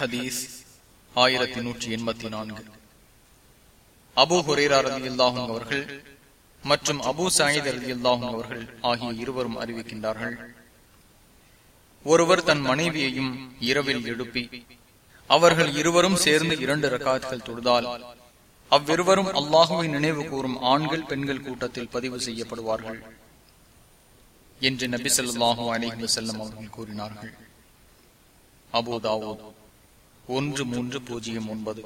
ஹதீஸ் ஆயிரத்தி நூற்றி எண்பத்தி நான்கு. அபு ஹுரேரா ரதி அல்லாஹும் அவர்கள் மற்றும் அபு சாயித் ரதி அல்லாஹும் அவர்கள் ஆகிய இருவரும் அறிவிக்கின்றார்கள். ஒருவர் தன் மனைவியையும் இரவில் எழுப்பி அவர்கள் இருவரும் சேர்ந்து இரண்டு ரகாத்கள் தொழுதால் அவ்விருவரும் அல்லாஹுவை நினைவு கூறும் ஆண்கள் பெண்கள் கூட்டத்தில் பதிவு செய்யப்படுவார்கள் என்று நபி சொல்லாஹு அலிஹி செல்லம் அவர்கள் கூறினார்கள். அபுதாவோ ஒன்று மூன்று பூஜ்ஜியம் ஒன்பது.